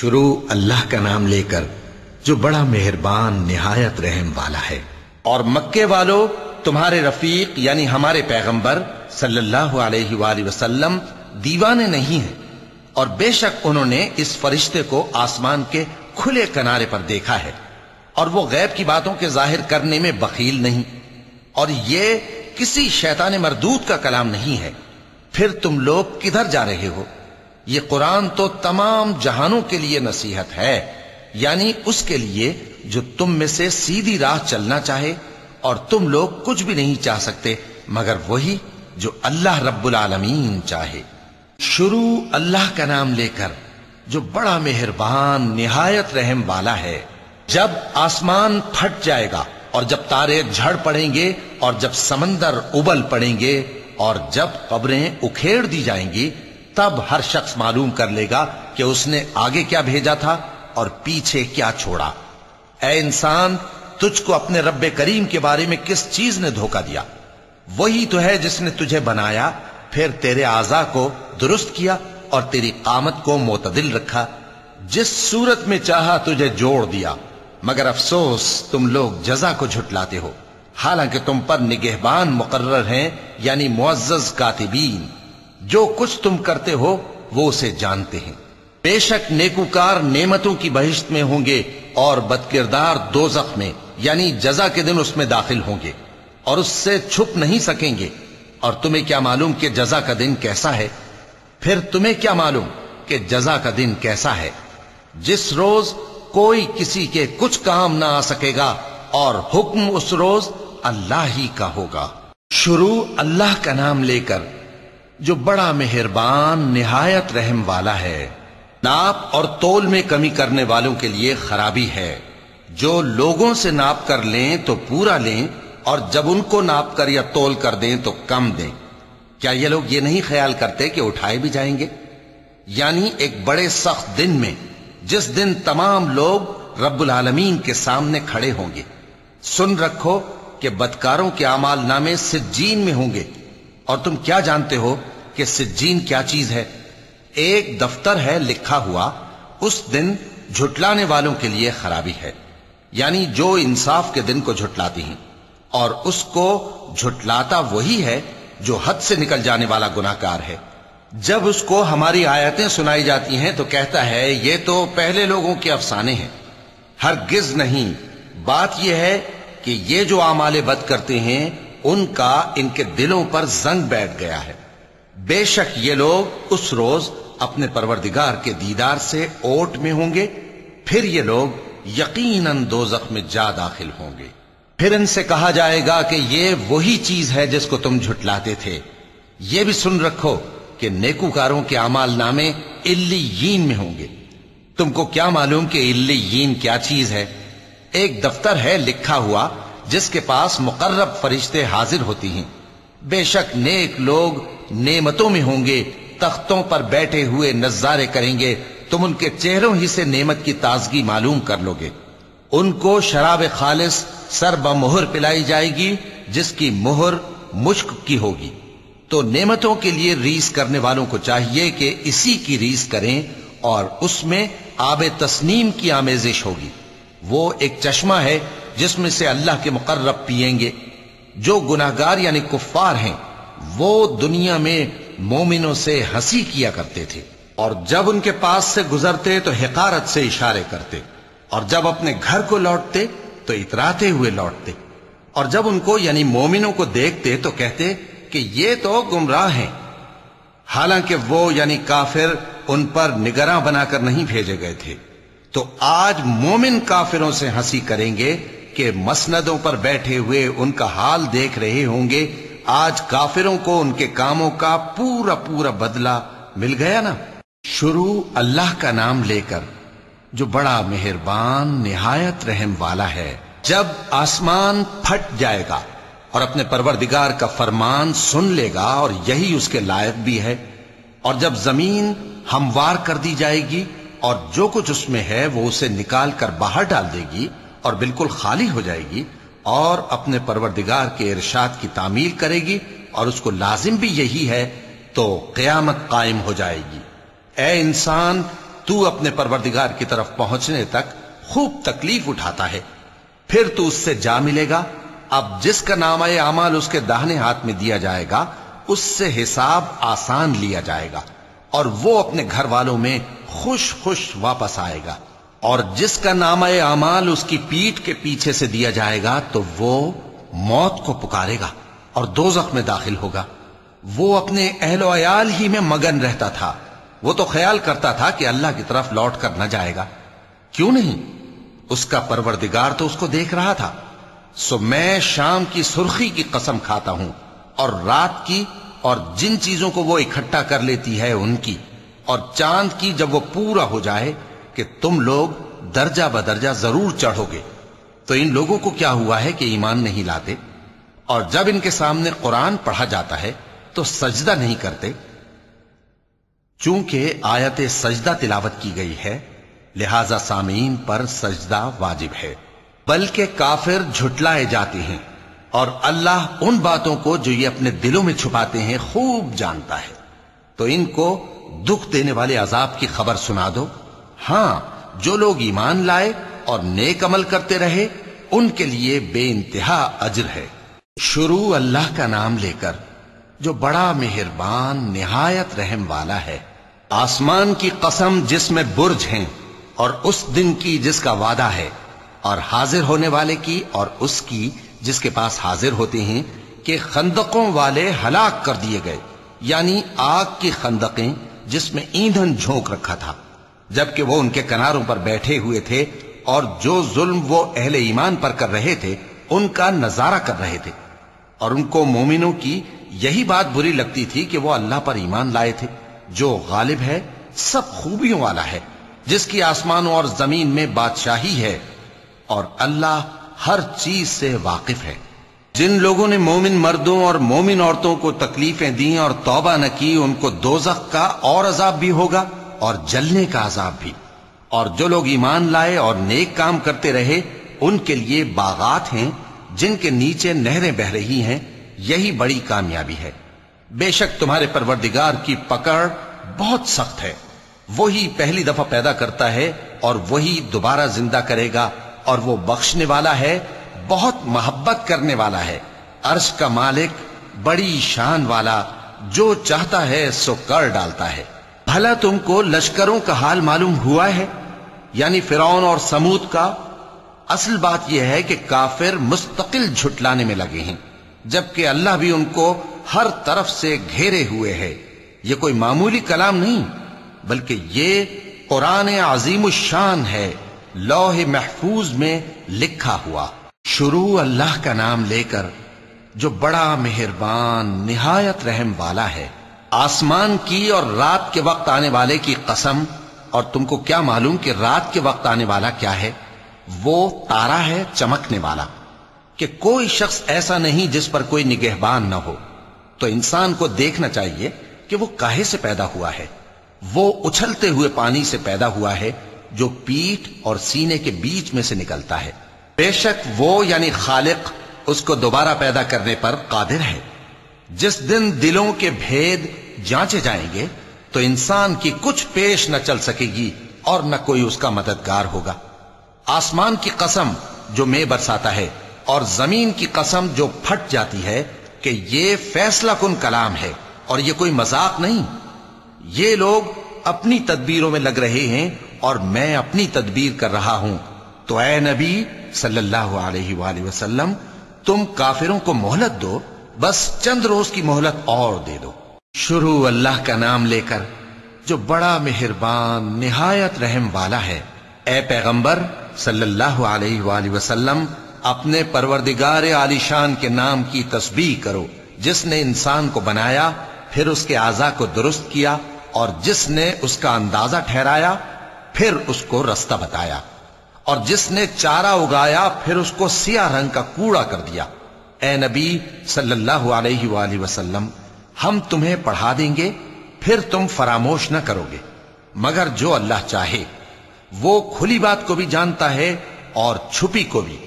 शुरू अल्लाह का नाम लेकर जो बड़ा मेहरबान, निहायत रहम वाला है। और मक्के वालों, तुम्हारे रफीक, यानी हमारे पैगंबर, सल्लल्लाहु अलैहि वसल्लम, दीवाने नहीं हैं। और बेशक उन्होंने इस फरिश्ते को आसमान के खुले किनारे पर देखा है। और वो गैब की बातों के ज़ाहिर करने में बकील नहीं। और ये किसी शैतान मरदूत का कलाम नहीं है। फिर तुम लोग किधर जा रहे हो? ये कुरान तो तमाम जहानों के लिए नसीहत है, यानी उसके लिए जो तुम में से सीधी राह चलना चाहे और तुम लोग कुछ भी नहीं चाह सकते, मगर वही जो अल्लाह रब्बुल आलमीन चाहे। शुरू अल्लाह का नाम लेकर जो बड़ा मेहरबान, निहायत रहम वाला है, जब आसमान फट जाएगा और जब तारे झड़ पड़ेंगे और जब समंदर उबल पड़ेंगे और जब कब्रें उखेड़ दी जाएँगी तब हर शख्स मालूम कर लेगा कि उसने आगे क्या भेजा था और पीछे क्या छोड़ा। ए इंसान, तुझको अपने रब्बे करीम के बारे में किस चीज़ ने धोखा दिया? वही तो है जिसने तुझे बनाया, फिर तेरे आजा को दुरुस्त किया और तेरी कामत को मोतदिल रखा, जिस सूरत में चाहा तुझे जोड़ दिया। मगर अफसोस, तुम लोग जजा को झुटलाते हो। हालाँकि तुम पर निगहबान मुकर्र हैं, यानी मुआज कातिबीन। जो कुछ तुम करते हो, वो उसे जानते हैं। बेशक नेकुकार नेमतों की बहिश्त में होंगे और बदकिरदार दो में, यानी जजा के दिन उसमें दाखिल होंगे, और उससे छुप नहीं सकेंगे। और तुम्हें क्या मालूम कि जजा का दिन कैसा है? फिर तुम्हें क्या मालूम कि जजा का दिन कैसा है? जिस रोज कोई किसी के कुछ काम ना आ सकेगा, और हुक्म उस रोज अल्लाह ही का होगा। शुरू अल्लाह का नाम लेकर जो बड़ा मेहरबान, निहायत रहम वाला है, नाप और तोल में कमी करने वालों के लिए खराबी है। जो लोगों से नाप कर लें तो पूरा लें, और जब उनको नाप कर या तोल कर दें तो कम दें। क्या ये लोग ये नहीं ख्याल करते कि उठाए भी जाएँगे? यानी एक बड़े सख्त दिन में, जिस दिन तमाम लोग रब्बुल आलमीन के सामने खड़े होंगे। सुन रखो कि बदकारों के अमाल नामे सिज्जीन में होंगे। और तुम क्या जानते हो कि सिज्जीन क्या चीज़ है? एक दफ्तर है लिखा हुआ, उस दिन झुटलाने वालों के लिए खराबी है। यानी जो इंसाफ के दिन को झुटलाती हैं। और उसको झुटलाता वही है जो हद से निकल जाने वाला गुनाहगार है। जब उसको हमारी आयतें सुनाई जाती हैं तो कहता है, ये तो पहले लोगों के अफसाने हैं। हर गिज नहीं। बात यह है कि ये जो आमाले बद करते हैं उनका इनके दिलों पर जंग बैठ गया है। बेशक ये लोग उस रोज अपने परवरदिगार के दीदार से ओट में होंगे, फिर ये लोग यकीनन दो में जा दाखिल होंगे। फिर इनसे कहा जाएगा कि ये वही चीज़ है जिसको तुम झुटलाते थे। ये भी सुन रखो कि नेकूकारों के अमाल नामे इल्लीन में होंगे। तुमको क्या मालूम कि इल्लीन क्या चीज़ है? एक दफ्तर है लिखा हुआ जिसके पास मुकर्रब फरिश्ते हाजिर होती हैं। बेशक नेक लोग नेमतों में होंगे, तख्तों पर बैठे हुए नजारे करेंगे, तुम उनके चेहरों ही से नेमत की ताजगी मालूम कर लोगे। उनको शराब खालिस सर बमोहर पिलाई जाएगी, जिसकी मोहर मुश्क की होगी। तो नेमतों के लिए रीस करने वालों को चाहिए कि इसी की रीस करें और उसमें आब तस्नीम की आमेजिश होगी। वो एक चश्मा है जिसमें से अल्लाह के मुकर्रब पिएँगे जो गुनाहगार यानी कुफ्फार हैं, वो दुनिया में मोमिनों से हँसी किया करते थे। और जब उनके पास से गुजरते तो हिकारत से इशारे करते। और जब अपने घर को लौटते तो इतराते हुए लौटते। और जब उनको, यानी मोमिनों को देखते तो कहते कि ये तो गुमराह हैं। हालाँकि वो, यानी काफिर, उन पर निगरा बनाकर नहीं भेजे गए थे। तो आज मोमिन काफिरों से हँसी करेंगे कि मसनदों पर बैठे हुए उनका हाल देख रहे होंगे, आज काफिरों को उनके कामों का पूरा पूरा बदला मिल गया ना? शुरू अल्लाह का नाम लेकर, जो बड़ा मेहरबान, निहायत रहम वाला है, जब आसमान फट जाएगा और अपने परवरदिगार का फरमान सुन लेगा और यही उसके लायक भी है, और जब ज़मीन हमवार कर दी जाएगी और जो कुछ उसमें है वो उसे निकाल कर बाहर डाल देगी और बिल्कुल खाली हो जाएगी और अपने परवरदिगार के इरशाद की तामील करेगी और उसको लाजिम भी यही है तो कयामत कायम हो जाएगी। ए इंसान, तू अपने परवरदिगार की तरफ़ पहुँचने तक खूब तकलीफ़ उठाता है। फिर तू उससे जा मिलेगा। अब जिसका नाम अमाल उसके दाहने हाथ में दिया जाएगा, उससे हिसाब आसान लिया जाएगा और वो अपने घर वालों में खुश खुश वापस आएगा। और जिसका नाम अमाल उसकी पीठ के पीछे से दिया जाएगा तो वो मौत को पुकारेगा और दो में दाखिल होगा। वो अपने अहलो अयाल ही में मगन रहता था। वो तो ख्याल करता था कि अल्लाह की तरफ़ लौट कर न जाएगा। क्यों नहीं? उसका परवरदिगार तो उसको देख रहा था। सो मैं शाम की सुर्खी की कसम खाता हूँ और रात की और जिन चीज़ों को वो इकट्ठा कर लेती है उनकी और चाँद की जब वो पूरा हो जाए कि तुम लोग दर्जा बदर्जा ज़रूर चढ़ोगे। तो इन लोगों को क्या हुआ है कि ईमान नहीं लाते? और जब इनके सामने कुरान पढ़ा जाता है तो सजदा नहीं करते? चूँकि आयत सजदा तिलावत की गई है, लिहाजा सामीन पर सजदा वाजिब है। बल्कि काफिर झुटलाए जाते हैं, और अल्लाह उन बातों को जो ये अपने दिलों में छुपाते हैं, खूब जानता है। तो इनको दुख देने वाले अजाब की खबर सुना दो। हाँ, जो लोग ईमान लाए और नेक अमल करते रहे, उनके लिए बे इंतहा अजर है। शुरू अल्लाह का नाम लेकर, जो बड़ा मेहरबान, निहायत रहम वाला है। आसमान की कसम जिसमें बुर्ज हैं, और उस दिन की जिसका वादा है, और हाजिर होने वाले की और उसकी जिसके पास हाजिर होते हैं, कि खंदकों वाले हलाक कर दिए गए। यानी आग की खंदकें जिसमें ईंधन झोंक रखा था। जबकि वो उनके किनारों पर बैठे हुए थे और जो जुल्म वो अहले ईमान पर कर रहे थे, उनका नज़ारा कर रहे थे। और उनको मोमिनों की यही बात बुरी लगती थी कि वो अल्लाह पर ईमान लाए थे। जो गालिब है, सब खूबियों वाला है, जिसकी आसमानों और ज़मीन में बादशाही है। और अल्लाह हर चीज़ से वाकिफ है। जिन लोगों ने मोमिन मर्दों और मोमिन औरतों को तकलीफें दी और तौबा न की, उनको दोजख का और अजाब भी होगा। और जलने का अजाब भी। और जो लोग ईमान लाए और नेक काम करते रहे, उनके लिए बागात हैं, जिनके नीचे नहरें बह रही हैं, यही बड़ी कामयाबी है। बेशक तुम्हारे परवरदिगार की पकड़ बहुत सख्त है। वही पहली दफ़ा पैदा करता है और वही दोबारा ज़िंदा करेगा, और वो बख्शने वाला है, बहुत मोहब्बत करने वाला है। अर्श का मालिक बड़ी शान वाला, जो चाहता है सो कर डालता है। भला तुमको लश्करों का हाल मालूम हुआ है? यानी फिरौन और समूद का? असल बात यह है कि काफिर मुस्तकिल झुटलाने में लगे हैं, जबकि अल्लाह भी उनको हर तरफ़ से घेरे हुए है। ये कोई मामूली कलाम नहीं, बल्कि ये कुरान अजीम शान है, लौह महफूज में लिखा हुआ। शुरू अल्लाह का नाम लेकर जो बड़ा मेहरबान, निहायत रहम वाला है आसमान की और रात के वक्त आने वाले की कसम, और तुमको क्या मालूम कि रात के वक्त आने वाला क्या है? वो तारा है चमकने वाला। कि कोई शख्स ऐसा नहीं जिस पर कोई निगहबान न हो। तो इंसान को देखना चाहिए कि वो काहे से पैदा हुआ है। वो उछलते हुए पानी से पैदा हुआ है, जो पीठ और सीने के बीच में से निकलता है। बेशक वो यानी खालिक उसको दोबारा पैदा करने पर कादिर है। जिस दिन दिलों के भेद जांचे जाएँगे तो इंसान की कुछ पेश न चल सकेगी और न कोई उसका मददगार होगा। आसमान की कसम जो मे बरसाता है और ज़मीन की कसम जो फट जाती है कि ये फैसला कुन कलाम है और ये कोई मज़ाक नहीं। ये लोग अपनी तदबीरों में लग रहे हैं और मैं अपनी तदबीर कर रहा हूँ। तो ए नबी सल्लल्लाहु अलैहि वसल्लम, तुम काफिरों को मोहलत दो बस चंद रोज की मोहलत और दे दो। शुरू अल्लाह का नाम लेकर, जो बड़ा मेहरबान, निहायत रहम वाला है, ए पैगंबर, सल्लल्लाहु अलैहि वसल्लम, अपने परवरदिगार आलिशान के नाम की तस्बीह करो। जिसने इंसान को बनाया, फिर उसके आजा को दुरुस्त किया, और जिसने उसका अंदाज़ा ठहराया, फिर उसको रास्ता बताया। और जिसने चारा उगाया, फिर उसको सिया रंग का कूड़ा कर दिया। ए नबी सल्लल्लाहु अलैहि वसल्लम, हम तुम्हें पढ़ा देंगे, फिर तुम फरामोश न करोगे। मगर जो अल्लाह चाहे, वो खुली बात को भी जानता है और छुपी को भी।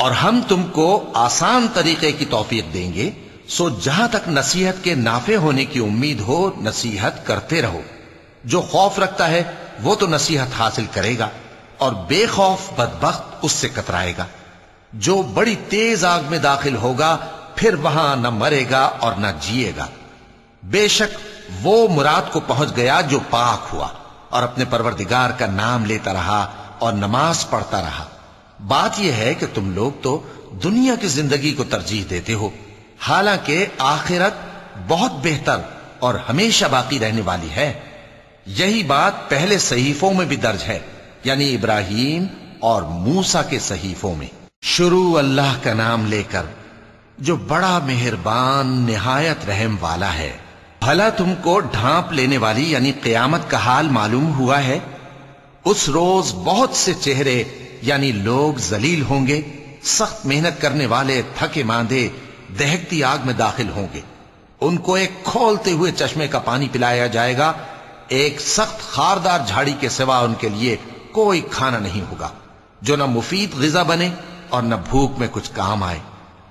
और हम तुमको आसान तरीके की तौफीक देंगे, सो जहाँ तक नसीहत के नाफे होने की उम्मीद हो, नसीहत करते रहो। जो खौफ रखता है, वो तो नसीहत हासिल करेगा, और बेखौफ बदबख्त उससे कतराएगा। जो बड़ी तेज आग में दाखिल होगा, फिर वहाँ न मरेगा और न जिएगा। बेशक वो मुराद को पहुँच गया जो पाक हुआ और अपने परवरदिगार का नाम लेता रहा और नमाज़ पढ़ता रहा। बात यह है कि तुम लोग तो दुनिया की ज़िंदगी को तरजीह देते हो। हालाँकि आखिरत बहुत बेहतर और हमेशा बाकी रहने वाली है। यही बात पहले सहीफों में भी दर्ज है, यानी इब्राहिम और मूसा के सहीफों में। शुरू अल्लाह का नाम लेकर, जो बड़ा मेहरबान, निहायत रहम वाला है। भला तुमको ढांप लेने वाली, यानी कयामत का हाल मालूम हुआ है? उस रोज बहुत से चेहरे, यानी लोग जलील होंगे, सख्त मेहनत करने वाले, थके मांदे, दहकती आग में दाखिल होंगे। उनको एक खोलते हुए चश्मे का पानी पिलाया जाएगा। एक सख्त खारदार झाड़ी के सिवा उनके लिए कोई खाना नहीं होगा। जो ना मुफीद गजा बने और न भूख में कुछ काम आए।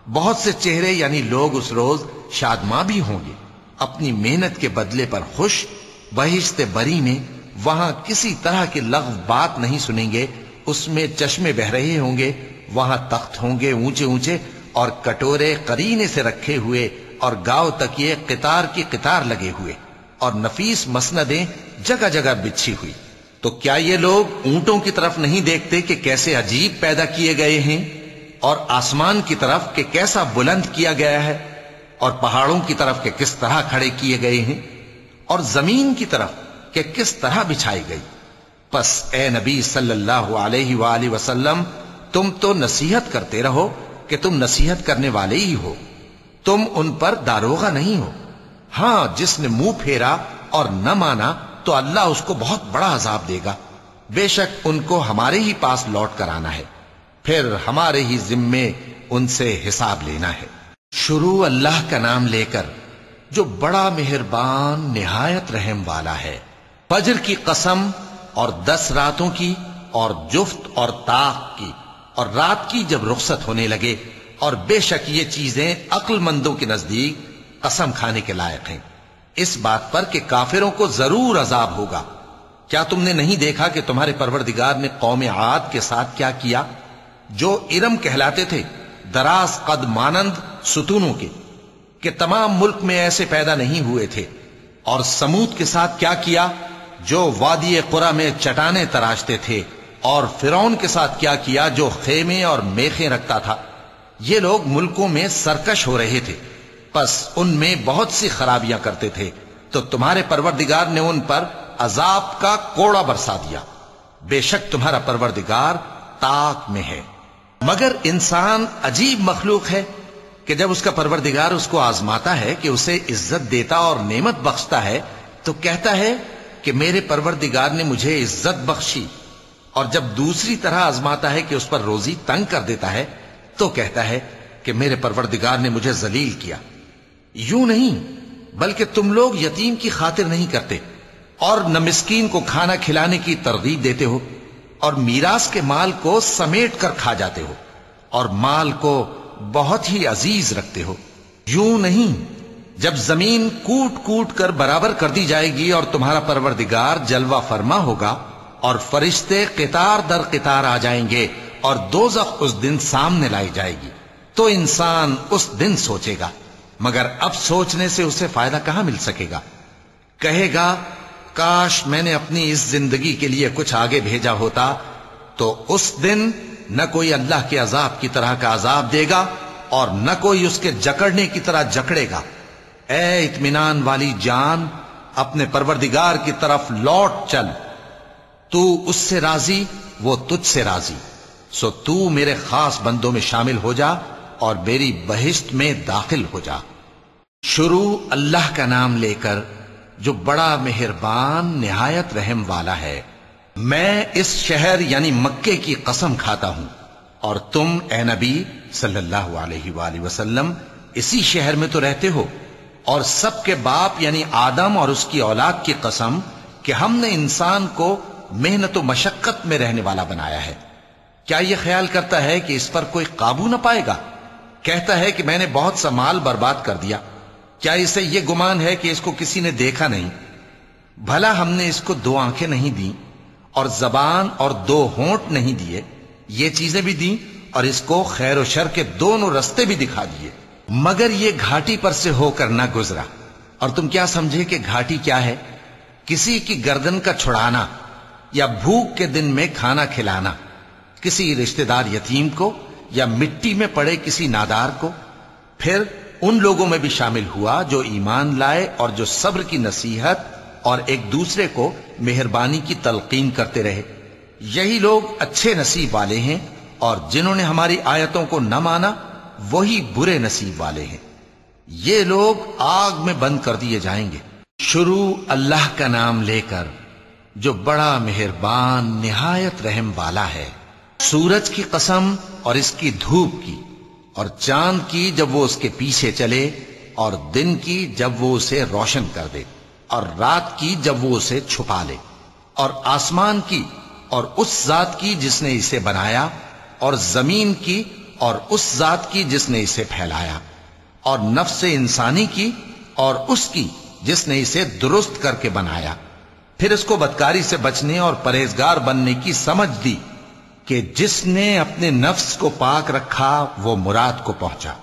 बहुत से चेहरे यानी लोग उस रोज शादमा भी होंगे। अपनी मेहनत के बदले पर खुश, बहिश्ते बरी में वहाँ किसी तरह की लग बात नहीं सुनेंगे। उसमें चश्मे बह रहे होंगे, वहाँ तख्त होंगे ऊँचे ऊँचे और कटोरे करीने से रखे हुए और गाँव तक ये कितार की कितार लगे हुए। और नफीस मसनदें जगह जगह बिछी हुई। तो क्या ये लोग ऊंटों की तरफ़ नहीं देखते कि कैसे अजीब पैदा किए गए हैं? और आसमान की तरफ़ कि कैसा बुलंद किया गया है? और पहाड़ों की तरफ़ के किस तरह खड़े किए गए हैं? और ज़मीन की तरफ़ के किस तरह बिछाई गई? बस ए नबी सल्लल्लाहु अलैहि वसल्लम, तुम तो नसीहत करते रहो कि तुम नसीहत करने वाले ही हो। तुम उन पर दारोगा नहीं हो। हाँ, जिसने मुँह फेरा और न माना तो अल्लाह उसको बहुत बड़ा अजाब देगा। बेशक उनको हमारे ही पास लौट कर आना है। फिर हमारे ही जिम्मे उनसे हिसाब लेना है। शुरू अल्लाह का नाम लेकर, जो बड़ा मेहरबान, निहायत रहम वाला है। फजर की कसम और दस रातों की और जुफ्त और ताक की और रात की जब रुखसत होने लगे और बेशक ये चीज़ें अक्लमंदों के नज़दीक कसम खाने के लायक हैं। इस बात पर कि काफिरों को ज़रूर अजाब होगा। क्या तुमने नहीं देखा कि तुम्हारे परवरदिगार ने कौम आद के साथ क्या किया? जो इरम कहलाते थे, दराज कद मानंद सुतूनों के, कि तमाम मुल्क में ऐसे पैदा नहीं हुए थे। और समूद के साथ क्या किया? जो वादी कुरा में चटाने तराशते थे, और फिरौन के साथ क्या किया? जो खेमे और मेखे रखता था। ये लोग मुल्कों में सरकश हो रहे थे। बस उनमें बहुत सी खराबियाँ करते थे तो तुम्हारे परवरदिगार ने उन पर अजाब का कोड़ा बरसा दिया। बेशक तुम्हारा परवरदिगार ताक में है। मगर इंसान अजीब मखलूक है कि जब उसका परवरदिगार उसको आजमाता है कि उसे इज़्ज़त देता और नेमत बख्शता है तो कहता है कि मेरे परवरदिगार ने मुझे इज़्ज़त बख्शी। और जब दूसरी तरह आजमाता है कि उस पर रोजी तंग कर देता है तो कहता है कि मेरे परवरदिगार ने मुझे जलील किया। यूँ नहीं, बल्कि तुम लोग यतीम की खातिर नहीं करते और न मिस्कीन को खाना खिलाने की तरगीब देते हो और मीरास के माल को समेट कर खा जाते हो और माल को बहुत ही अज़ीज़ रखते हो। यूँ नहीं, जब ज़मीन कूट कूट कर बराबर कर दी जाएगी और तुम्हारा परवरदिगार जलवा फरमा होगा और फरिश्ते कितार दर कितार आ जाएँगे और दो उस दिन सामने लाई जाएगी तो इंसान उस दिन सोचेगा। मगर अब सोचने से उसे फ़ायदा कहाँ मिल सकेगा? कहेगा, काश मैंने अपनी इस ज़िंदगी के लिए कुछ आगे भेजा होता तो उस दिन न कोई अल्लाह के अजाब की तरह का अजाब देगा और न कोई उसके जकड़ने की तरह जकड़ेगा। ए इतमान वाली जान, अपने परवरदिगार की तरफ़ लौट चल। तू उससे राज़ी, वो तुझसे राज़ी। सो तू मेरे खास बंदों में शामिल हो जा और मेरी बहिश्त में दाखिल हो जा। शुरू अल्लाह का नाम लेकर जो बड़ा मेहरबान, निहायत रहम वाला है, मैं इस शहर यानी मक्के की कसम खाता हूँ। और तुम, ए नबी, सल्लल्लाहु अलैहि वसल्लम, इसी शहर में तो रहते हो। और सबके बाप यानी आदम और उसकी औलाद की कसम कि हमने इंसान को मेहनत मशक्कत में रहने वाला बनाया है। क्या यह ख्याल करता है कि इस पर कोई काबू ना पाएगा? कहता है कि मैंने बहुत सा माल बर्बाद कर दिया। क्या इसे यह गुमान है कि इसको किसी ने देखा नहीं? भला हमने इसको दो आँखें नहीं दी, और जबान और दो होंठ नहीं दिए, ये चीज़ें भी दी, और इसको खैर और शर के दोनों रस्ते भी दिखा दिए। मगर ये घाटी पर से होकर ना गुजरा। और तुम क्या समझे कि घाटी क्या है? किसी की गर्दन का छुड़ाना, या भूख के दिन में खाना खिलाना, किसी रिश्तेदार यतीम को, या मिट्टी में पड़े किसी नादार को? फिर उन लोगों में भी शामिल हुआ जो ईमान लाए और जो सब्र की नसीहत और एक दूसरे को मेहरबानी की तलकीन करते रहे। यही लोग अच्छे नसीब वाले हैं और जिन्होंने हमारी आयतों को न माना, वही बुरे नसीब वाले हैं। ये लोग आग में बंद कर दिए जाएँगे। शुरू अल्लाह का नाम लेकर, जो बड़ा मेहरबान, निहायत रहम वाला है। सूरज की कसम और इसकी धूप की। और चाँद की जब वो उसके पीछे चले और दिन की जब वो उसे रोशन कर दे और रात की जब वो उसे छुपा ले और आसमान की और उस जात की जिसने इसे बनाया और ज़मीन की और उस जात की जिसने इसे फैलाया और नफ्स इंसानी की और उसकी जिसने इसे दुरुस्त करके बनाया। फिर इसको बदकारी से बचने और परहेजगार बनने की समझ दी कि जिसने अपने नफ्स को पाक रखा, वो मुराद को पहुँचा।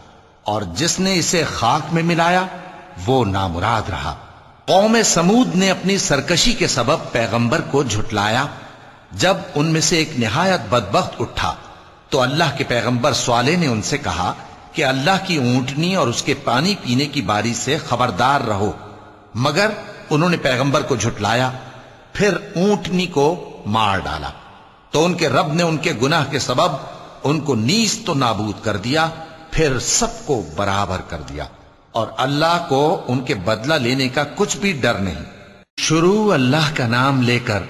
और जिसने इसे खाक में मिलाया, वो नामुराद रहा। कौम समूद ने अपनी सरकशी के सबब पैगंबर को झुटलाया। जब उनमें से एक निहायत बदबख्त उठा तो अल्लाह के पैगंबर स्वाले ने उनसे कहा कि अल्लाह की ऊंटनी और उसके पानी पीने की बारी से खबरदार रहो। मगर उन्होंने पैगंबर को झुटलाया, फिर ऊंटनी को मार डाला। तो उनके रब ने उनके गुनाह के सबब, उनको नीस तो नाबूद कर दिया, फिर सबको बराबर कर दिया। और अल्लाह को उनके बदला लेने का कुछ भी डर नहीं। शुरू अल्लाह का नाम लेकर,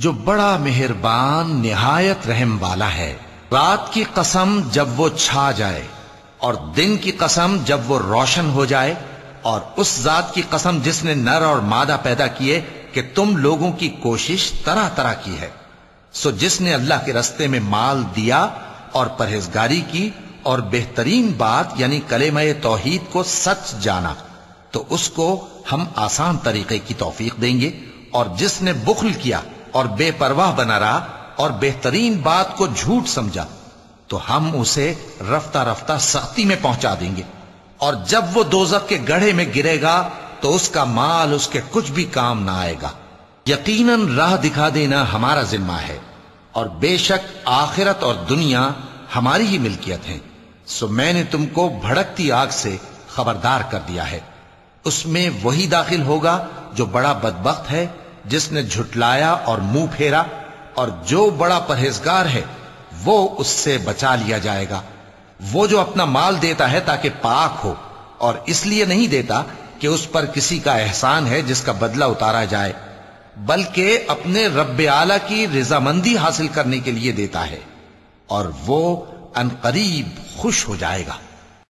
जो बड़ा मेहरबान, निहायत रहम वाला है, रात की कसम जब वो छा जाए, और दिन की कसम जब वो रोशन हो जाए, और उस जात की कसम जिसने नर और मादा पैदा किए, कि तुम लोगों की कोशिश तरह तरह की है। सो जिसने अल्लाह के रस्ते में माल दिया और परहेजगारी की और बेहतरीन बात, यानी कलेमय तोहीद को सच जाना तो उसको हम आसान तरीके की तौफीक देंगे। और जिसने बुखल किया और बेपरवाह बना रहा और बेहतरीन बात को झूठ समझा तो हम उसे रफ्ता रफ्ता सख्ती में पहुँचा देंगे। और जब वो दोजक के गढ़े में गिरेगा तो उसका माल उसके कुछ भी काम ना आएगा। यकीनन राह दिखा देना हमारा जिम्मा है, और बेशक आखिरत और दुनिया हमारी ही मिल्कियत है। सो मैंने तुमको भड़कती आग से खबरदार कर दिया है। उसमें वही दाखिल होगा जो बड़ा बदबख्त है, जिसने झुटलाया और मुँह फेरा, और जो बड़ा परहेजगार है, वो उससे बचा लिया जाएगा। वो जो अपना माल देता है ताकि पाक हो, और इसलिए नहीं देता कि उस पर किसी का एहसान है जिसका बदला उतारा जाए। बल्कि अपने रब आला की रजामंदी हासिल करने के लिए देता है। और वो अनकरीब खुश हो जाएगा।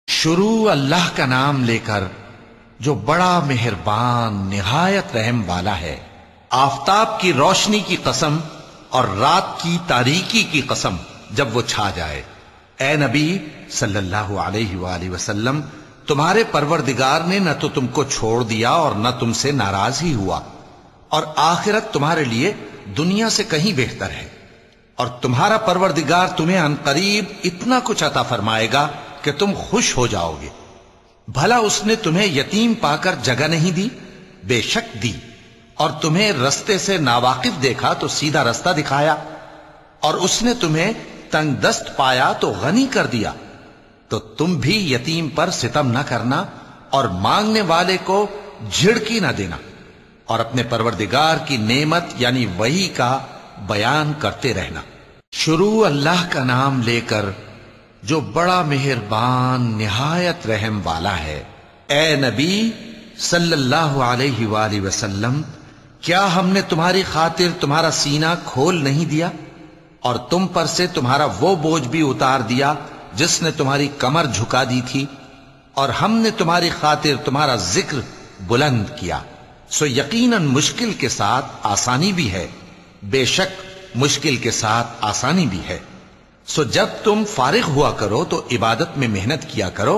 शुरू अल्लाह का नाम लेकर जो बड़ा मेहरबान, निहायत रहम वाला है, आफताब की रोशनी की कसम और रात की तारीकी की कसम जब वो छा जाए, ए नबी सल्लल्लाहु अलैहि वसल्लम, तुम्हारे परवरदिगार ने न तो तुमको छोड़ दिया और न तुमसे नाराज़ ही हुआ। और आखिरत तुम्हारे लिए दुनिया से कहीं बेहतर है। और तुम्हारा परवरदिगार तुम्हें अनकरीब इतना कुछ अता फरमाएगा कि तुम खुश हो जाओगे। भला उसने तुम्हें यतीम पाकर जगह नहीं दी? बेशक दी। और तुम्हें रस्ते से नावाकिफ देखा तो सीधा रास्ता दिखाया। और उसने तुम्हें तंग दस्त पाया तो गनी कर दिया। तो तुम भी यतीम पर सितम न करना और मांगने वाले को झिड़की ना देना। और अपने परवरदिगार की नेमत, यानी वही का बयान करते रहना। शुरू अल्लाह का नाम लेकर जो बड़ा मेहरबान, निहायत रहम वाला है, ए नबी सल्लल्लाहु अलैहि वसल्लम, क्या हमने तुम्हारी खातिर तुम्हारा सीना खोल नहीं दिया? और तुम पर से तुम्हारा वो बोझ भी उतार दिया, जिसने तुम्हारी कमर झुका दी थी, और हमने तुम्हारी खातिर तुम्हारा ज़िक्र बुलंद किया। सो यकीनन मुश्किल के साथ आसानी भी है, बेशक मुश्किल के साथ आसानी भी है। सो जब तुम फारिग हुआ करो तो इबादत में मेहनत किया करो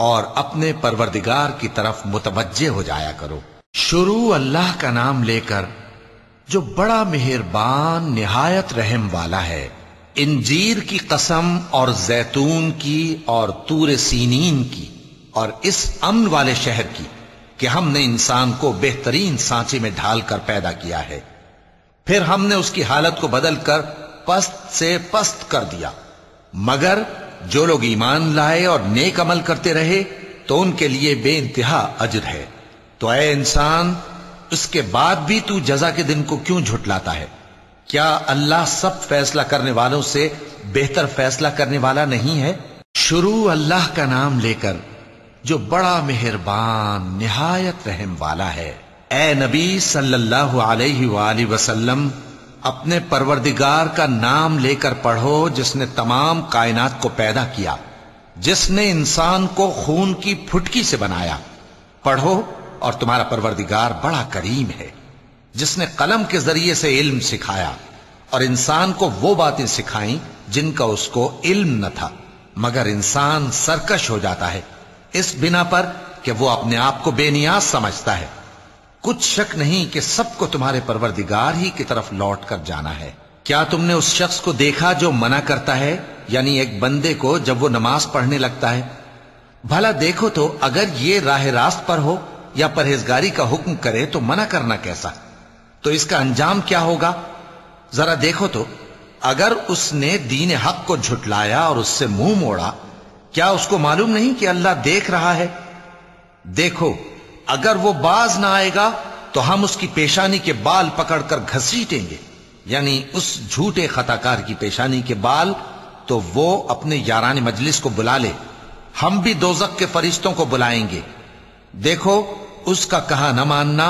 और अपने परवरदिगार की तरफ़ मुतवजे हो जाया करो। शुरू अल्लाह का नाम लेकर, जो बड़ा मेहरबान, निहायत रहम वाला है, इंजीर की कसम और जैतून की और तूर सीनीन की और इस अमन वाले शहर की कि हमने इंसान को बेहतरीन सांचे में ढालकर पैदा किया है। फिर हमने उसकी हालत को बदलकर पस्त से पस्त कर दिया। मगर जो लोग ईमान लाए और नेक अमल करते रहे तो उनके लिए बे इंतहा अजर है। तो ऐ इंसान उसके बाद भी तू जजा के दिन को क्यों झुटलाता है? क्या अल्लाह सब फैसला करने वालों से बेहतर फैसला करने वाला नहीं है? शुरू अल्लाह का नाम लेकर जो बड़ा मेहरबान, निहायत रहम वाला है। ए नबी सल्लल्लाहु अलैहि वसल्लम, अपने परवरदिगार का नाम लेकर पढ़ो जिसने तमाम कायनात को पैदा किया, जिसने इंसान को खून की फुटकी से बनाया। पढ़ो और तुम्हारा परवरदिगार बड़ा करीम है, जिसने कलम के ज़रिए से इल्म सिखाया और इंसान को वो बातें सिखाई जिनका उसको इल्म न था। मगर इंसान सरकश हो जाता है। इस बिना पर कि वो अपने आप को बेनियाज समझता है। कुछ शक नहीं कि सबको तुम्हारे परवरदिगार ही की तरफ़ लौट कर जाना है। क्या तुमने उस शख्स को देखा जो मना करता है? यानी एक बंदे को जब वो नमाज़ पढ़ने लगता है। भला देखो तो अगर ये राह रास्त पर हो या परहेजगारी का हुक्म करे तो मना करना कैसा? तो इसका अंजाम क्या होगा? जरा देखो तो अगर उसने दीन हक को झुटलाया और उससे मुँह मोड़ा क्या उसको मालूम नहीं कि अल्लाह देख रहा है? देखो, अगर वो बाज ना आएगा तो हम उसकी पेशानी के बाल पकड़कर घसीटेंगे। यानी उस झूठे खताकार की पेशानी के बाल तो वो अपने यारान मजलिस को बुला ले। हम भी दोजक के फरिश्तों को बुलाएँगे। देखो, उसका कहा न मानना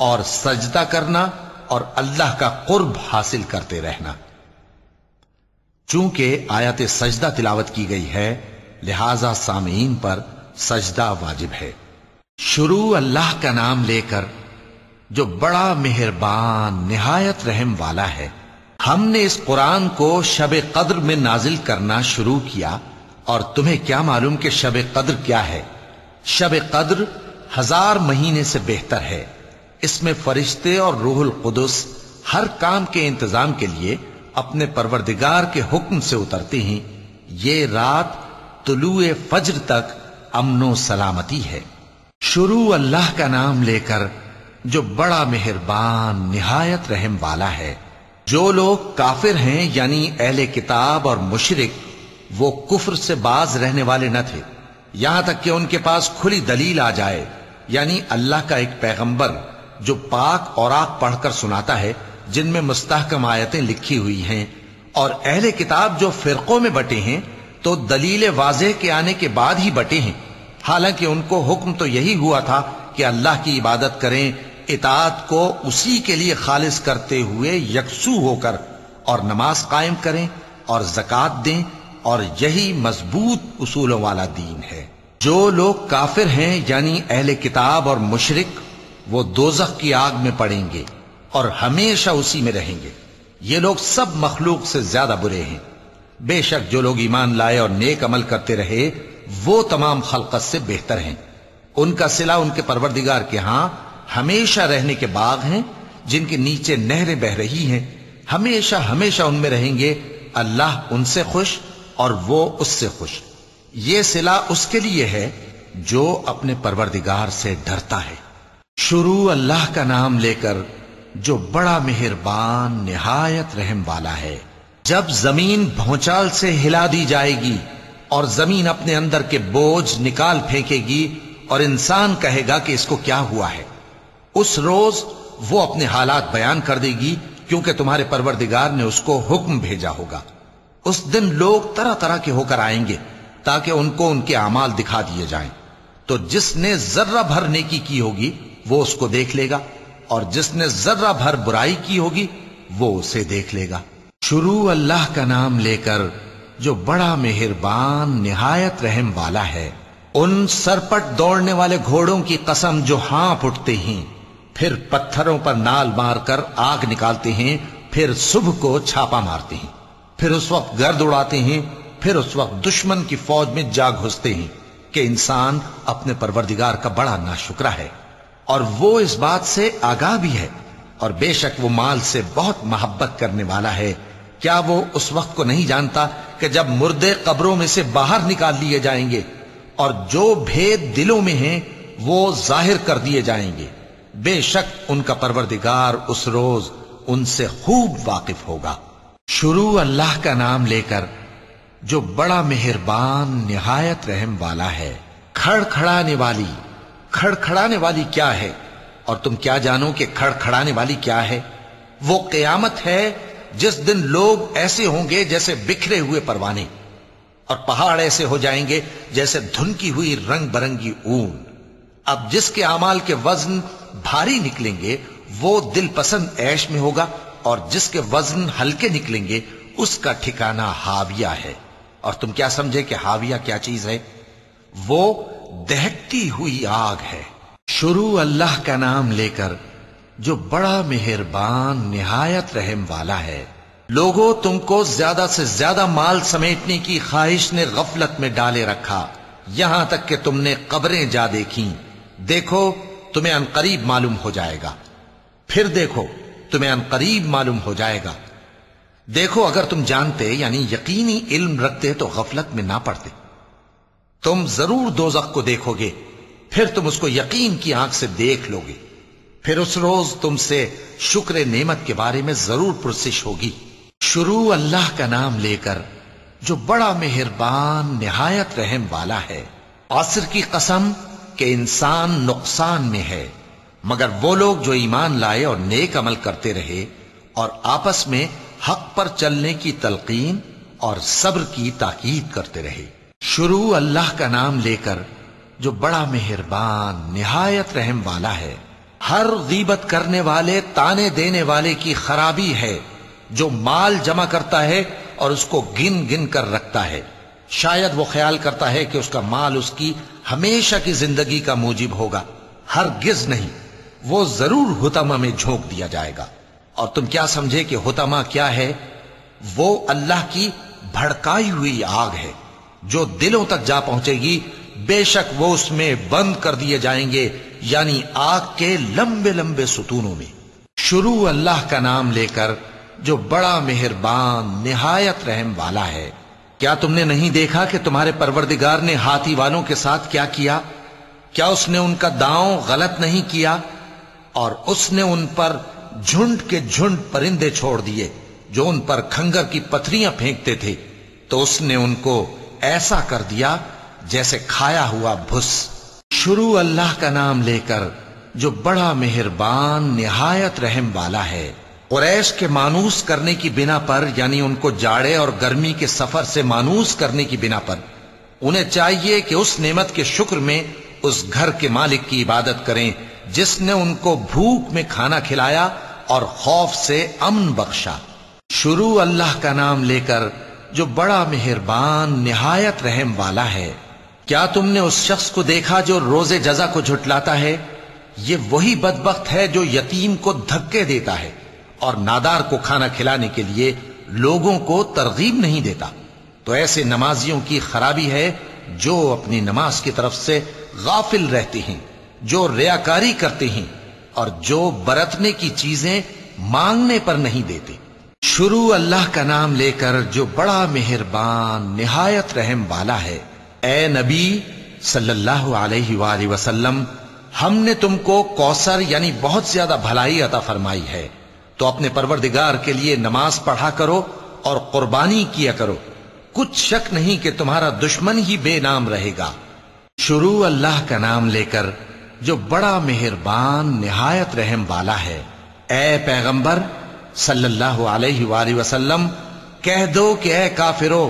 और सजदा करना और अल्लाह का कुर्ब हासिल करते रहना। चूँकि आयत सजदा तिलावत की गई है लिहाजा सामीन पर सजदा वाजिब है। शुरू अल्लाह का नाम लेकर जो बड़ा मेहरबान, निहायत रहम वाला है, हमने इस कुरान को शब कद्र में नाजिल करना शुरू किया और तुम्हें क्या मालूम कि शब कद्र क्या है? शब कद्र हज़ार महीने से बेहतर है। इसमें फरिश्ते और रूहुल कुदस हर काम के इंतज़ाम के लिए अपने परवरदिगार के हुक्म से उतरते हैं। ये रात तुलुए फज्र तक अमनो सलामती है। शुरू अल्लाह का नाम लेकर जो बड़ा मेहरबान, निहायत रहम वाला है। जो लोग काफिर हैं, यानी अहले किताब और मुशरिक, वो कुफ्र से बाज रहने वाले न थे। यहाँ तक कि उनके पास खुली दलील आ जाए, यानी अल्लाह का एक पैगंबर जो पाक और आग पढ़कर सुनाता है, जिनमें मुस्तहकम आयतें लिखी हुई हैं, और अहले किताब जो फिरकों में बटे हैं तो दलील वाजे के आने के बाद ही बटे हैं। हालाँकि उनको हुक्म तो यही हुआ था कि अल्लाह की इबादत करें इतात को उसी के लिए खालिज करते हुए यकसू होकर और नमाज़ कायम करें और जक़ात दें और यही मज़बूत उसूलों वाला दीन है। जो लोग काफिर हैं, यानी अहले किताब और मुशरक, वो दोजख की आग में पड़ेंगे और हमेशा उसी में रहेंगे। ये लोग सब मखलूक से ज़्यादा बुरे हैं। बेशक जो लोग ईमान लाए और नेक अमल करते रहे, वो तमाम खलकत से बेहतर हैं। उनका सिला उनके परवरदिगार के यहाँ हमेशा रहने के बाग हैं, जिनके नीचे नहरें बह रही हैं। हमेशा हमेशा उनमें रहेंगे। अल्लाह उनसे खुश और वो उससे खुश। ये सिला उसके लिए है जो अपने परवरदिगार से डरता है। शुरू अल्लाह का नाम लेकर जो बड़ा मेहरबान, निहायत रहम वाला है। जब ज़मीन भौचाल से हिला दी जाएगी और ज़मीन अपने अंदर के बोझ निकाल फेंकेगी और इंसान कहेगा कि इसको क्या हुआ है, उस रोज वो अपने हालात बयान कर देगी, क्योंकि तुम्हारे परवरदिगार ने उसको हुक्म भेजा होगा। उस दिन लोग तरह तरह के होकर आएँगे, ताकि उनको उनके अमाल दिखा दिए जाएँ। तो जिसने जर्रा भर नेकी की होगी, वो उसको देख लेगा, और जिसने जर्रा भर बुराई की होगी, वो उसे देख लेगा। शुरू अल्लाह का नाम लेकर जो बड़ा मेहरबान, निहायत रहम वाला है, उन सरपट दौड़ने वाले घोड़ों की कसम जो हाँप उठते हैं, फिर पत्थरों पर नाल मारकर आग निकालते हैं, फिर सुबह को छापा मारते हैं, फिर उस वक्त गर्द उड़ाते हैं, फिर उस वक्त दुश्मन की फौज में जा घुसते हैं कि इंसान अपने परवरदिगार का बड़ा नाशुक्रा है। और वो इस बात से आगाह भी है, और बेशक वो माल से बहुत मोहब्बत करने वाला है क्या वो उस वक्त को नहीं जानता कि जब मुर्दे कब्रों में से बाहर निकाल लिए जाएँगे और जो भेद दिलों में हैं, वो ज़ाहिर कर दिए जाएँगे। बेशक उनका परवरदिगार उस रोज उनसे खूब वाकिफ होगा। शुरू अल्लाह का नाम लेकर जो बड़ा मेहरबान, निहायत रहम वाला है, खड़खड़ाने वाली खड़खड़ाने वाली क्या है? और तुम क्या जानो कि खड़खड़ाने वाली क्या है? वो कयामत है जिस दिन लोग ऐसे होंगे जैसे बिखरे हुए परवाने, और पहाड़ ऐसे हो जाएँगे जैसे धुनकी हुई रंग बरंगी ऊन। अब जिसके अमाल के वज़न भारी निकलेंगे, वो दिल पसंद ऐश में होगा, और जिसके वज़न हल्के निकलेंगे, उसका ठिकाना हाविया है। और तुम क्या समझे कि हाविया क्या चीज़ है? वो दहकती हुई आग है। शुरू अल्लाह का नाम लेकर जो बड़ा मेहरबान, निहायत रहम वाला है। लोगों, तुमको ज़्यादा से ज़्यादा माल समेटने की ख्वाहिश ने गफलत में डाले रखा। यहाँ तक कि तुमने कब्रें जा देखी। देखो, तुम्हें अनकरीब मालूम हो जाएगा। फिर देखो, तुम्हें अनकरीब मालूम हो जाएगा। देखो, अगर तुम जानते, यानी यकीनी इल्म रखते तो गफलत में ना पड़ते। तुम ज़रूर दोजख को देखोगे। फिर तुम उसको यकीन की आँख से देख लोगे। फिर उस रोज तुमसे शुक्र नेमत के बारे में ज़रूर पुरसिश होगी। शुरू अल्लाह का नाम लेकर, जो बड़ा मेहरबान, निहायत रहम वाला है। आसर की कसम के इंसान नुकसान में है, मगर वो लोग जो ईमान लाए और नेक अमल करते रहे, और आपस में हक पर चलने की तलकीन और सब्र की ताकीद करते रहे। शुरू अल्लाह का नाम लेकर, जो बड़ा मेहरबान, निहायत रहम वाला है हर गीबत करने वाले, ताने देने वाले की खराबी है, जो माल जमा करता है और उसको गिन गिन कर रखता है। शायद वो ख्याल करता है कि उसका माल उसकी हमेशा की ज़िंदगी का मूजिब होगा। हर गिज नहीं, वो ज़रूर हुतमा में झोंक दिया जाएगा। और तुम क्या समझे कि हुतमा क्या है? वो अल्लाह की भड़काई हुई आग है, जो दिलों तक जा पहुंचेगी। बेशक वो उसमें बंद कर दिए जाएँगे यानी आग के लंबे लंबे सुतूनों में। शुरू अल्लाह का नाम लेकर जो बड़ा मेहरबान, निहायत रहम वाला है, क्या तुमने नहीं देखा कि तुम्हारे परवरदिगार ने हाथी वालों के साथ क्या किया? क्या उसने उनका दांव गलत नहीं किया? और उसने उन पर झुंड के झुंड परिंदे छोड़ दिए, जो उन पर खंगर की पथरियाँ फेंकते थे। तो उसने उनको ऐसा कर दिया जैसे खाया हुआ भुस। शुरू अल्लाह का नाम लेकर जो बड़ा मेहरबान, निहायत रहम वाला है, कुरैश के मानूस करने की बिना पर, यानी उनको जाड़े और गर्मी के सफ़र से मानूस करने की बिना पर, उन्हें चाहिए कि उस नेमत के शुक्र में उस घर के मालिक की इबादत करें, जिसने उनको भूख में खाना खिलाया और खौफ से अमन बख्शा। शुरू अल्लाह का नाम लेकर जो बड़ा मेहरबान, निहायत रहम वाला है क्या तुमने उस शख्स को देखा जो रोज़े जजा को झुटलाता है? ये वही बदबख्त है जो यतीम को धक्के देता है और नादार को खाना खिलाने के लिए लोगों को तरगीब नहीं देता। तो ऐसे नमाजियों की खराबी है जो अपनी नमाज़ की तरफ़ से गाफिल रहते हैं, जो रियाकारी करते हैं और जो बरतने की चीज़ें मांगने पर नहीं देते। शुरू अल्लाह का नाम लेकर जो बड़ा मेहरबान, निहायत रहम वाला है ए नबी सल्लल्लाहु अलैहि वसल्लम, हमने तुमको कौसर यानी बहुत ज़्यादा भलाई अता फरमाई है। तो अपने परवरदिगार के लिए नमाज़ पढ़ा करो और कुर्बानी किया करो। कुछ शक नहीं कि तुम्हारा दुश्मन ही बेनाम रहेगा। शुरू अल्लाह का नाम लेकर जो बड़ा मेहरबान, निहायत रहम वाला है। ए पैगंबर सल्लल्लाहु अलैहि वसल्लम, कह दो कि ए काफिरो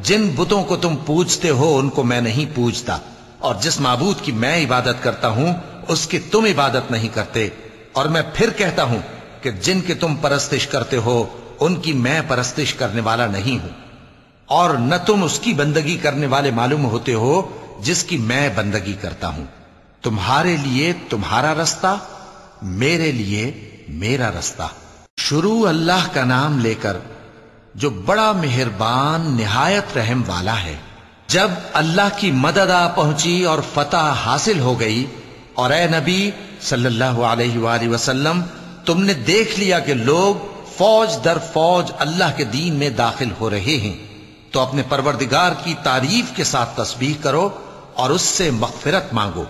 जिन बुतों को तुम पूजते हो, उनको मैं नहीं पूजता। और जिस माबूद की मैं इबादत करता हूँ, उसकी तुम इबादत नहीं करते। और मैं फिर कहता हूँ कि जिनकी तुम परस्तिश करते हो, उनकी मैं परस्तिश करने वाला नहीं हूँ। और न तुम उसकी बंदगी करने वाले मालूम होते हो, जिसकी मैं बंदगी करता हूँ। तुम्हारे लिए तुम्हारा रास्ता, मेरे लिए मेरा रास्ता। शुरू अल्लाह का नाम लेकर जो बड़ा मेहरबान, निहायत रहम वाला है। जब अल्लाह की मदद आ पहुँची और फतह हासिल हो गई, और ए नबी सल्लल्लाहु अलैहि वसल्लम, तुमने देख लिया कि लोग फौज दर फौज अल्लाह के दीन में दाखिल हो रहे हैं तो अपने परवरदिगार की तारीफ़ के साथ तस्बीह करो और उससे मगफिरत मांगो।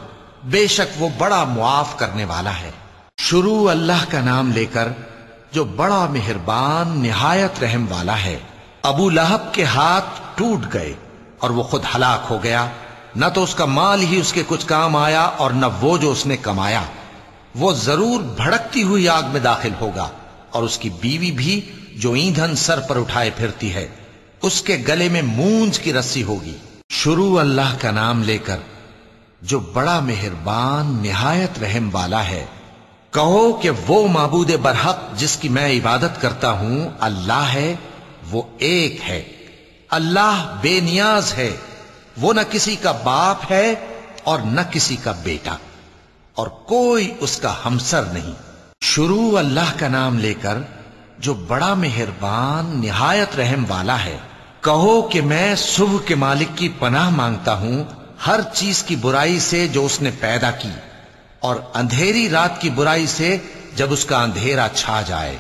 बेशक वो बड़ा मुआफ करने वाला है। शुरू अल्लाह का नाम लेकर जो बड़ा मेहरबान, निहायत रहम वाला है। अबू लहब के हाथ टूट गए और वो खुद हलाक हो गया। न तो उसका माल ही उसके कुछ काम आया और न वो जो उसने कमाया। वो ज़रूर भड़कती हुई आग में दाखिल होगा और उसकी बीवी भी जो ईंधन सर पर उठाए फिरती है, उसके गले में मूंज की रस्सी होगी। शुरू अल्लाह का नाम लेकर जो बड़ा मेहरबान, निहायत रहम वाला है कहो कि वो माबूद बरहक जिसकी मैं इबादत करता हूँ, अल्लाह है, वो एक है। अल्लाह बेनियाज है। वो न किसी का बाप है और न किसी का बेटा। और कोई उसका हमसर नहीं। शुरू अल्लाह का नाम लेकर, जो बड़ा मेहरबान, निहायत रहम वाला है, कहो कि मैं सुबह के मालिक की पनाह माँगता हूँ, हर चीज़ की बुराई से जो उसने पैदा की। और अंधेरी रात की बुराई से जब उसका अंधेरा छा जाए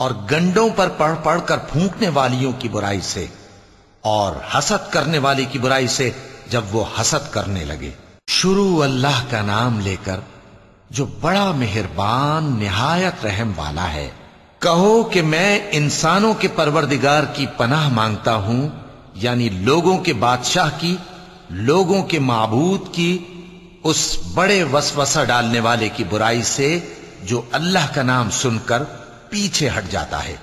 और गंडों पर पढ़ पढ़कर फूंकने वालियों की बुराई से और हसद करने वाली की बुराई से जब वो हसद करने लगे। शुरू अल्लाह का नाम लेकर जो बड़ा मेहरबान, निहायत रहम वाला है, कहो कि मैं इंसानों के परवरदिगार की पनाह माँगता हूँ, यानी लोगों के बादशाह की, लोगों के माबूद की उस बड़े वसवसा डालने वाले की बुराई से जो अल्लाह का नाम सुनकर पीछे हट जाता है,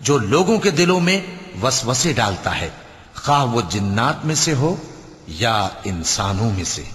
जो लोगों के दिलों में वसवसे डालता है खा वो जिन्नात में से हो या इंसानों में से।